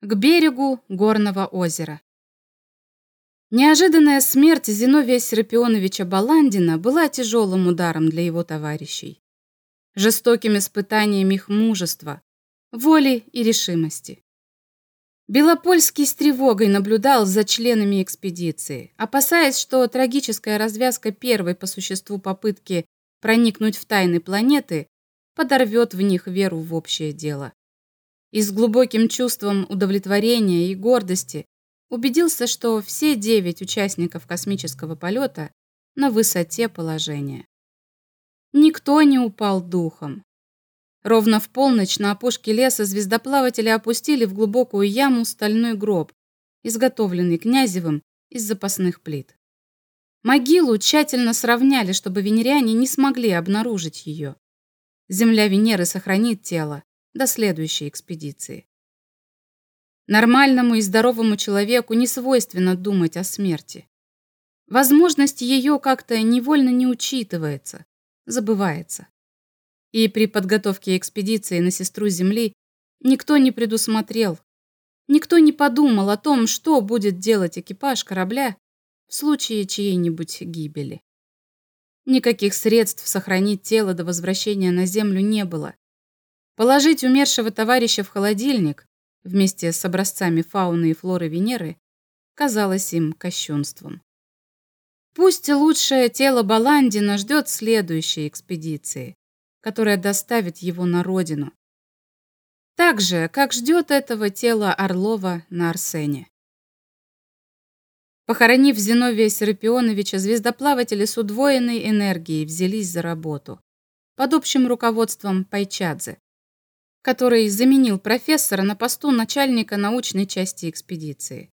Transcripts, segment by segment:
к берегу горного озера. Неожиданная смерть Зиновия Серапионовича Баландина была тяжелым ударом для его товарищей. Жестоким испытанием их мужества, воли и решимости. Белопольский с тревогой наблюдал за членами экспедиции, опасаясь, что трагическая развязка первой по существу попытки проникнуть в тайны планеты подорвет в них веру в общее дело и с глубоким чувством удовлетворения и гордости убедился, что все девять участников космического полета на высоте положения. Никто не упал духом. Ровно в полночь на опушке леса звездоплаватели опустили в глубокую яму стальной гроб, изготовленный князевым из запасных плит. Могилу тщательно сравняли, чтобы венеряне не смогли обнаружить ее. Земля Венеры сохранит тело, до следующей экспедиции. Нормальному и здоровому человеку не свойственно думать о смерти. Возможность ее как-то невольно не учитывается, забывается. И при подготовке экспедиции на сестру Земли никто не предусмотрел, никто не подумал о том, что будет делать экипаж корабля в случае чьей-нибудь гибели. Никаких средств сохранить тело до возвращения на Землю не было, Положить умершего товарища в холодильник вместе с образцами фауны и флоры Венеры казалось им кощунством. Пусть лучшее тело Баландина ждет следующей экспедиции, которая доставит его на родину. Так же, как ждет этого тела Орлова на Арсене. Похоронив Зиновия Серапионовича, звездоплаватели с удвоенной энергией взялись за работу под общим руководством Пайчадзе, который заменил профессора на посту начальника научной части экспедиции.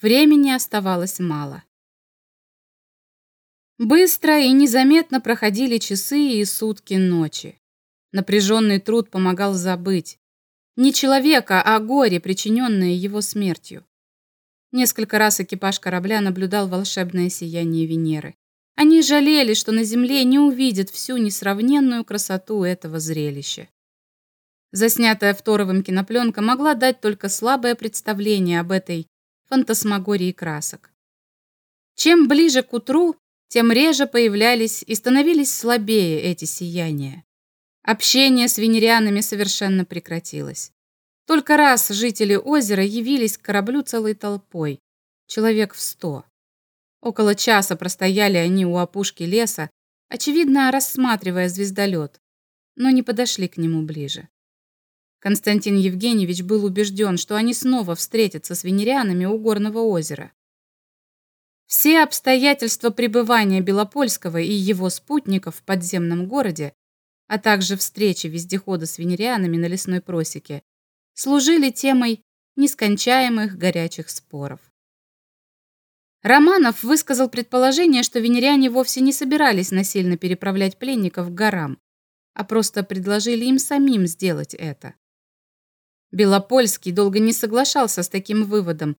Времени оставалось мало. Быстро и незаметно проходили часы и сутки ночи. Напряженный труд помогал забыть. Не человека, а горе, причиненное его смертью. Несколько раз экипаж корабля наблюдал волшебное сияние Венеры. Они жалели, что на Земле не увидят всю несравненную красоту этого зрелища. Заснятая второвым кинопленка могла дать только слабое представление об этой фантасмагории красок. Чем ближе к утру, тем реже появлялись и становились слабее эти сияния. Общение с венерианами совершенно прекратилось. Только раз жители озера явились к кораблю целой толпой, человек в сто. Около часа простояли они у опушки леса, очевидно, рассматривая звездолет, но не подошли к нему ближе. Константин Евгеньевич был убежден, что они снова встретятся с венерианами у горного озера. Все обстоятельства пребывания Белопольского и его спутников в подземном городе, а также встречи вездехода с венерианами на лесной просеке, служили темой нескончаемых горячих споров. Романов высказал предположение, что венериане вовсе не собирались насильно переправлять пленников к горам, а просто предложили им самим сделать это. Белопольский долго не соглашался с таким выводом,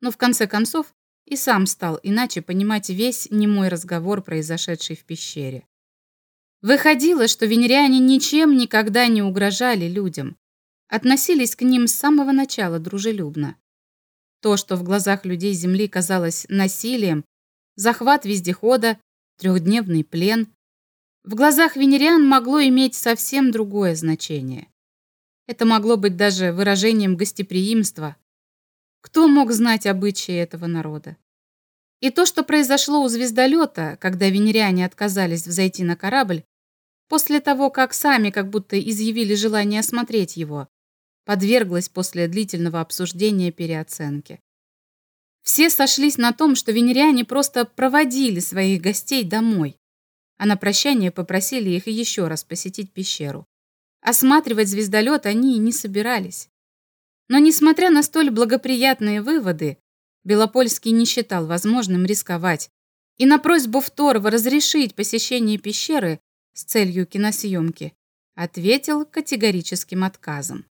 но в конце концов и сам стал иначе понимать весь немой разговор, произошедший в пещере. Выходило, что венериане ничем никогда не угрожали людям, относились к ним с самого начала дружелюбно. То, что в глазах людей Земли казалось насилием, захват вездехода, трехдневный плен, в глазах венериан могло иметь совсем другое значение. Это могло быть даже выражением гостеприимства. Кто мог знать обычаи этого народа? И то, что произошло у звездолета, когда венериане отказались взойти на корабль, после того, как сами как будто изъявили желание осмотреть его, подверглось после длительного обсуждения переоценки. Все сошлись на том, что венериане просто проводили своих гостей домой, а на прощание попросили их еще раз посетить пещеру. Осматривать звездолет они не собирались. Но, несмотря на столь благоприятные выводы, Белопольский не считал возможным рисковать и на просьбу Второго разрешить посещение пещеры с целью киносъемки ответил категорическим отказом.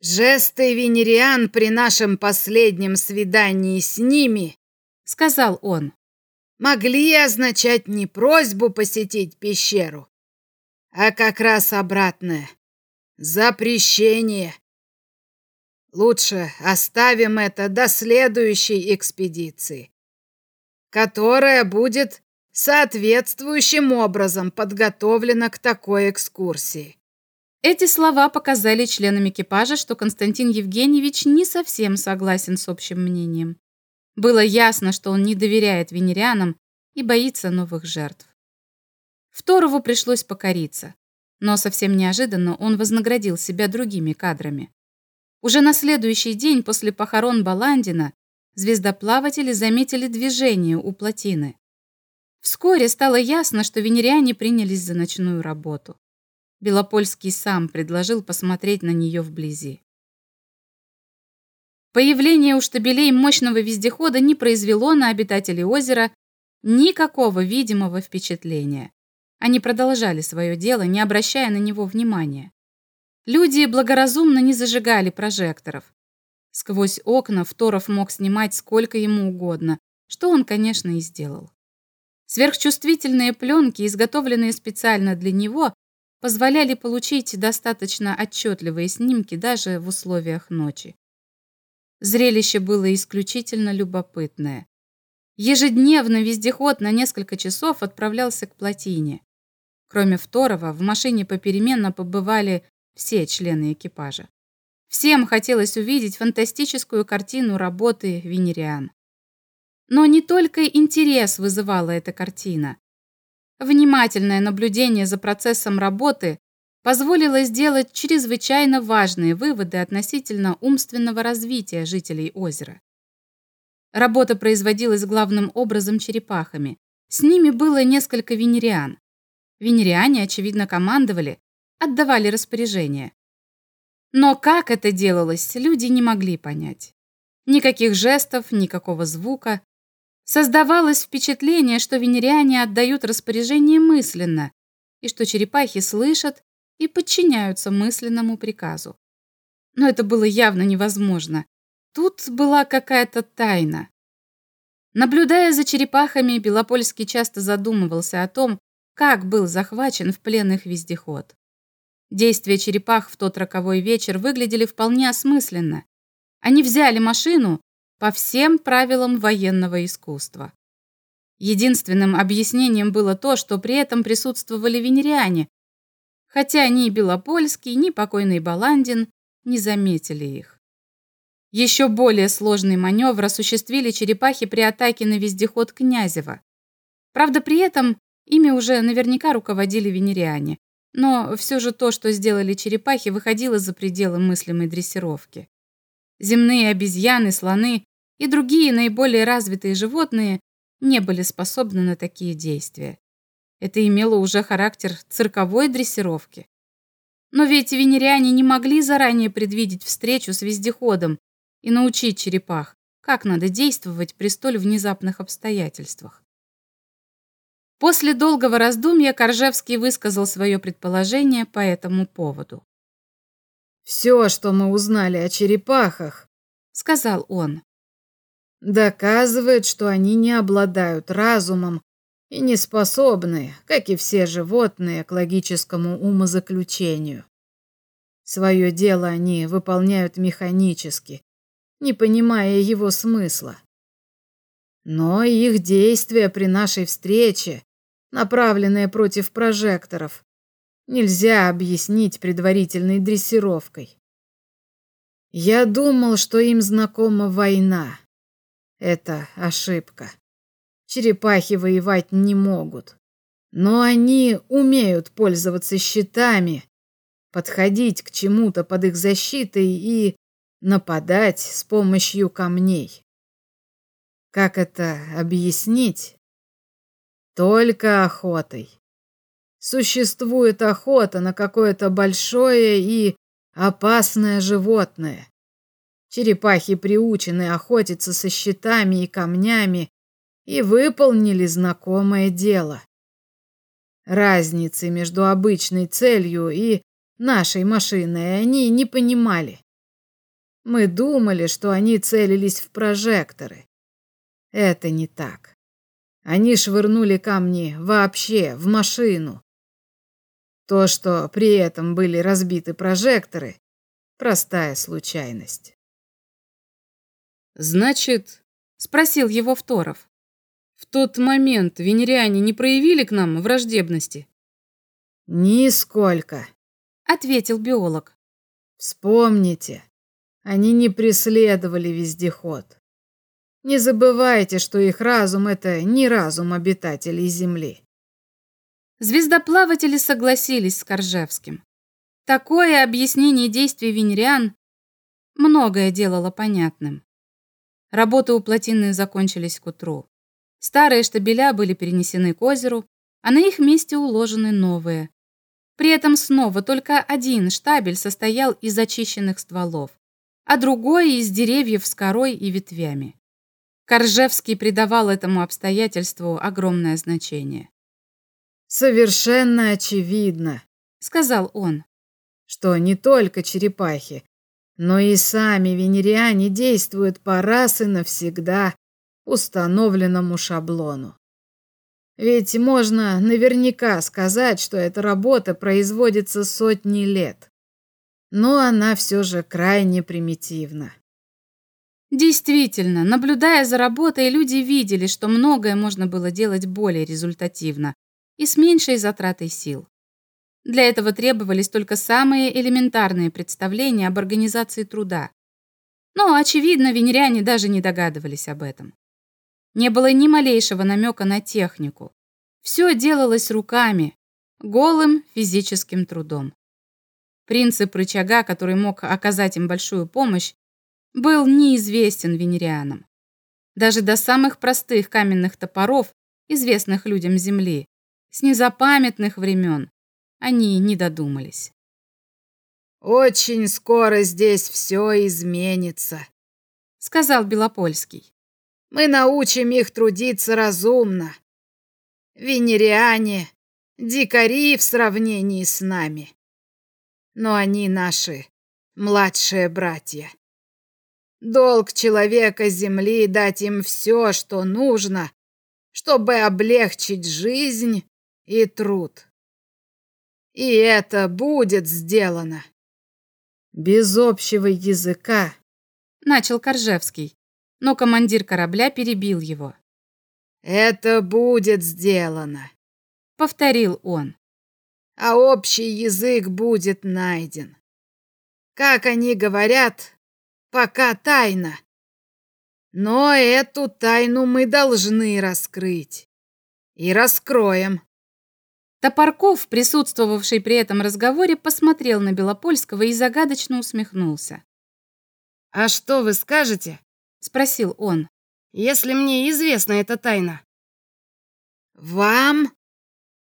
«Жесты венериан при нашем последнем свидании с ними, — сказал он, — могли означать не просьбу посетить пещеру, а как раз обратное. Запрещение. Лучше оставим это до следующей экспедиции, которая будет соответствующим образом подготовлена к такой экскурсии. Эти слова показали членам экипажа, что Константин Евгеньевич не совсем согласен с общим мнением. Было ясно, что он не доверяет венерианам и боится новых жертв. Второву пришлось покориться, но совсем неожиданно он вознаградил себя другими кадрами. Уже на следующий день после похорон Баландина звездоплаватели заметили движение у плотины. Вскоре стало ясно, что венериане принялись за ночную работу. Белопольский сам предложил посмотреть на нее вблизи. Появление у штабелей мощного вездехода не произвело на обитателей озера никакого видимого впечатления. Они продолжали свое дело, не обращая на него внимания. Люди благоразумно не зажигали прожекторов. Сквозь окна Второв мог снимать сколько ему угодно, что он, конечно, и сделал. Сверхчувствительные пленки, изготовленные специально для него, позволяли получить достаточно отчетливые снимки даже в условиях ночи. Зрелище было исключительно любопытное. Ежедневно вездеход на несколько часов отправлялся к плотине. Кроме второго, в машине попеременно побывали все члены экипажа. Всем хотелось увидеть фантастическую картину работы венериан. Но не только интерес вызывала эта картина. Внимательное наблюдение за процессом работы позволило сделать чрезвычайно важные выводы относительно умственного развития жителей озера. Работа производилась главным образом черепахами. С ними было несколько венериан. Венериане, очевидно, командовали, отдавали распоряжения. Но как это делалось, люди не могли понять. Никаких жестов, никакого звука, Создавалось впечатление, что венериане отдают распоряжение мысленно, и что черепахи слышат и подчиняются мысленному приказу. Но это было явно невозможно. Тут была какая-то тайна. Наблюдая за черепахами, Белопольский часто задумывался о том, как был захвачен в плен их вездеход. Действия черепах в тот роковой вечер выглядели вполне осмысленно. Они взяли машину по всем правилам военного искусства. Единственным объяснением было то, что при этом присутствовали венериане, хотя ни Белопольский, ни покойный Баландин не заметили их. Еще более сложный маневр осуществили черепахи при атаке на вездеход Князева. Правда, при этом ими уже наверняка руководили венериане, но все же то, что сделали черепахи, выходило за пределы мыслимой дрессировки. Земные обезьяны, слоны и другие наиболее развитые животные не были способны на такие действия. Это имело уже характер цирковой дрессировки. Но ведь венериане не могли заранее предвидеть встречу с вездеходом и научить черепах, как надо действовать при столь внезапных обстоятельствах. После долгого раздумья Коржевский высказал свое предположение по этому поводу. «Все, что мы узнали о черепахах», — сказал он, доказывает, что они не обладают разумом и не способны, как и все животные, к логическому умозаключению. Свое дело они выполняют механически, не понимая его смысла. Но их действия при нашей встрече, направленные против прожекторов, нельзя объяснить предварительной дрессировкой. Я думал, что им знакома война. Это ошибка. Черепахи воевать не могут. Но они умеют пользоваться щитами, подходить к чему-то под их защитой и нападать с помощью камней. Как это объяснить? Только охотой. Существует охота на какое-то большое и опасное животное. Черепахи приучены охотиться со щитами и камнями и выполнили знакомое дело. Разницы между обычной целью и нашей машиной они не понимали. Мы думали, что они целились в прожекторы. Это не так. Они швырнули камни вообще в машину. То, что при этом были разбиты прожекторы, простая случайность. Значит, спросил его Второв. В тот момент венериане не проявили к нам враждебности? Нисколько, ответил биолог. Вспомните, они не преследовали вездеход. Не забывайте, что их разум это не разум обитателей Земли. Звездоплаватели согласились с Коржевским. Такое объяснение действий венериан многое делало понятным. Работы у плотины закончились к утру. Старые штабеля были перенесены к озеру, а на их месте уложены новые. При этом снова только один штабель состоял из очищенных стволов, а другой из деревьев с корой и ветвями. Коржевский придавал этому обстоятельству огромное значение. «Совершенно очевидно», — сказал он, «что не только черепахи, но и сами венериане действуют по раз и навсегда установленному шаблону. Ведь можно наверняка сказать, что эта работа производится сотни лет. Но она все же крайне примитивна. Действительно, наблюдая за работой, люди видели, что многое можно было делать более результативно и с меньшей затратой сил. Для этого требовались только самые элементарные представления об организации труда. Но, очевидно, венеряне даже не догадывались об этом. Не было ни малейшего намека на технику. Все делалось руками, голым физическим трудом. Принцип рычага, который мог оказать им большую помощь, был неизвестен венерианам. Даже до самых простых каменных топоров, известных людям Земли, с незапамятных времен, они не додумались. «Очень скоро здесь все изменится», — сказал Белопольский. «Мы научим их трудиться разумно. Венериане — дикари в сравнении с нами. Но они наши младшие братья. Долг человека Земли — дать им все, что нужно, чтобы облегчить жизнь и труд. И это будет сделано. Без общего языка, начал Коржевский, но командир корабля перебил его. Это будет сделано, повторил он. А общий язык будет найден. Как они говорят, пока тайна. Но эту тайну мы должны раскрыть. И раскроем. Топорков, присутствовавший при этом разговоре, посмотрел на Белопольского и загадочно усмехнулся. «А что вы скажете?» — спросил он. «Если мне известна эта тайна». «Вам?»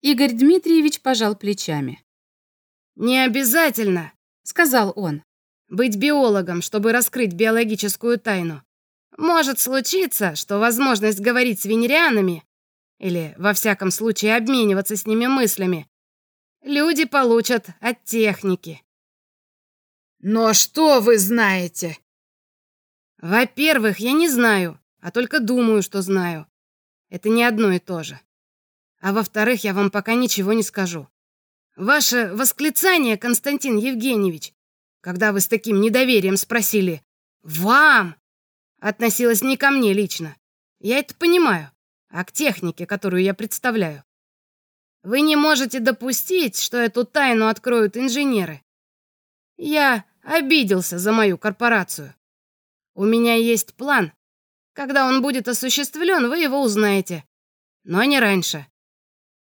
Игорь Дмитриевич пожал плечами. «Не обязательно», — сказал он, — «быть биологом, чтобы раскрыть биологическую тайну. Может случиться, что возможность говорить с венерианами или, во всяком случае, обмениваться с ними мыслями, люди получат от техники. Но что вы знаете? Во-первых, я не знаю, а только думаю, что знаю. Это не одно и то же. А во-вторых, я вам пока ничего не скажу. Ваше восклицание, Константин Евгеньевич, когда вы с таким недоверием спросили «Вам!» относилось не ко мне лично. Я это понимаю а к технике, которую я представляю. Вы не можете допустить, что эту тайну откроют инженеры. Я обиделся за мою корпорацию. У меня есть план. Когда он будет осуществлен, вы его узнаете. Но не раньше.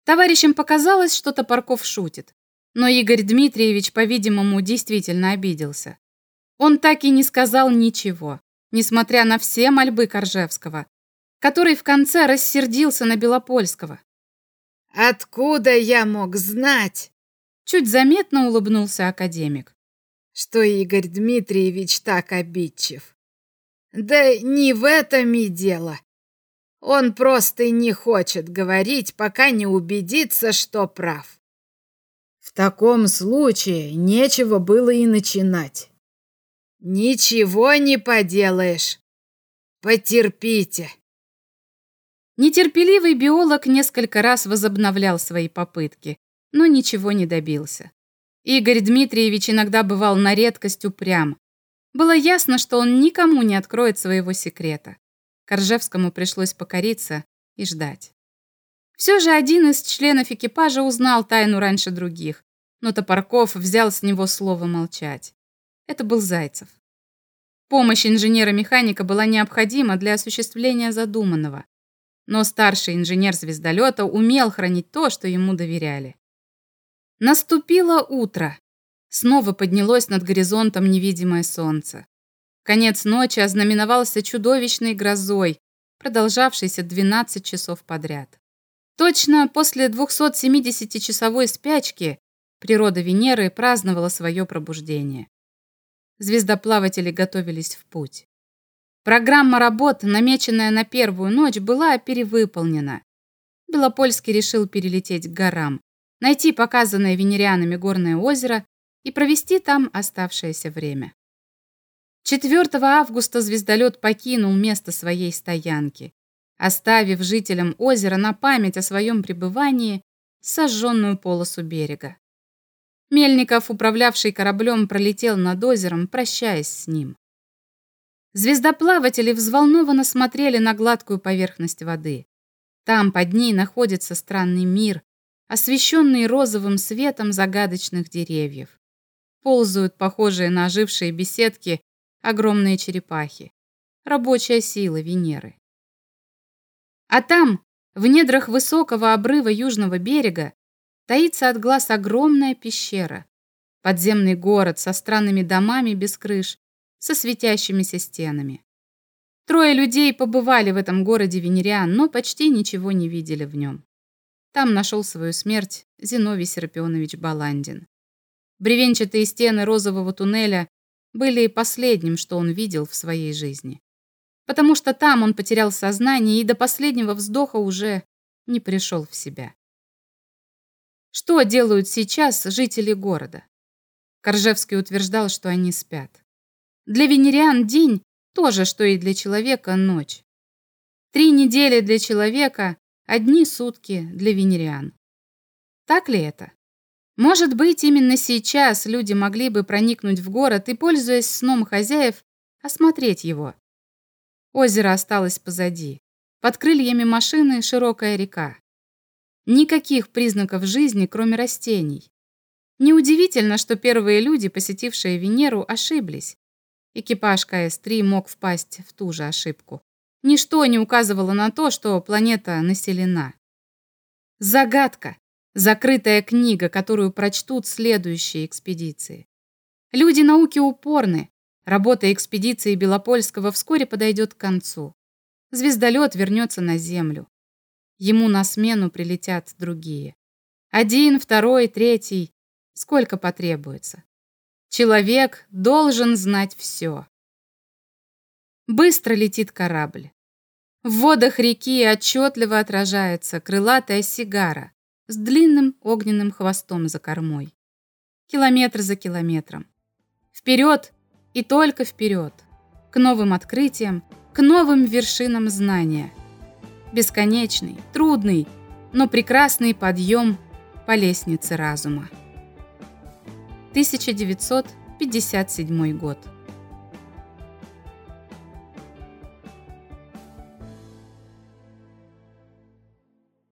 Товарищам показалось, что Топорков шутит. Но Игорь Дмитриевич, по-видимому, действительно обиделся. Он так и не сказал ничего, несмотря на все мольбы Коржевского, который в конце рассердился на Белопольского. «Откуда я мог знать?» Чуть заметно улыбнулся академик. «Что Игорь Дмитриевич так обидчив. Да не в этом и дело. Он просто не хочет говорить, пока не убедится, что прав. Таком случае нечего было и начинать. Ничего не поделаешь. Потерпите. Нетерпеливый биолог несколько раз возобновлял свои попытки, но ничего не добился. Игорь Дмитриевич иногда бывал на редкость упрям. Было ясно, что он никому не откроет своего секрета. Коржевскому пришлось покориться и ждать. Все же один из членов экипажа узнал тайну раньше других, но Топорков взял с него слово молчать. Это был Зайцев. Помощь инженера-механика была необходима для осуществления задуманного. Но старший инженер звездолета умел хранить то, что ему доверяли. Наступило утро. Снова поднялось над горизонтом невидимое солнце. Конец ночи ознаменовался чудовищной грозой, продолжавшейся 12 часов подряд. Точно после 270-часовой спячки природа Венеры праздновала свое пробуждение. Звездоплаватели готовились в путь. Программа работ, намеченная на первую ночь, была перевыполнена. Белопольский решил перелететь к горам, найти показанное венерианами горное озеро и провести там оставшееся время. 4 августа звездолет покинул место своей стоянки, оставив жителям озера на память о своем пребывании сожженную полосу берега. Мельников, управлявший кораблем, пролетел над озером, прощаясь с ним. Звездоплаватели взволнованно смотрели на гладкую поверхность воды. Там под ней находится странный мир, освещенный розовым светом загадочных деревьев. Ползают похожие на ожившие беседки огромные черепахи. Рабочая сила Венеры. А там, в недрах высокого обрыва южного берега, таится от глаз огромная пещера. Подземный город со странными домами без крыш, со светящимися стенами. Трое людей побывали в этом городе Венериан, но почти ничего не видели в нем. Там нашел свою смерть Зиновий Серапионович Баландин. Бревенчатые стены розового туннеля были последним, что он видел в своей жизни. Потому что там он потерял сознание и до последнего вздоха уже не пришел в себя. Что делают сейчас жители города? Коржевский утверждал, что они спят. Для венериан день – то же, что и для человека ночь. Три недели для человека, одни сутки для венериан. Так ли это? Может быть, именно сейчас люди могли бы проникнуть в город и, пользуясь сном хозяев, осмотреть его. Озеро осталось позади. Под крыльями машины широкая река. Никаких признаков жизни, кроме растений. Неудивительно, что первые люди, посетившие Венеру, ошиблись. Экипаж КС-3 мог впасть в ту же ошибку. Ничто не указывало на то, что планета населена. Загадка. Закрытая книга, которую прочтут следующие экспедиции. Люди науки упорны. Работа экспедиции Белопольского вскоре подойдет к концу. Звездолет вернется на Землю. Ему на смену прилетят другие. Один, второй, третий. Сколько потребуется. Человек должен знать все. Быстро летит корабль. В водах реки отчетливо отражается крылатая сигара с длинным огненным хвостом за кормой. Километр за километром. Вперед и только вперед. К новым открытиям, к новым вершинам знания. Бесконечный, трудный, но прекрасный подъем по лестнице разума. 1957 год.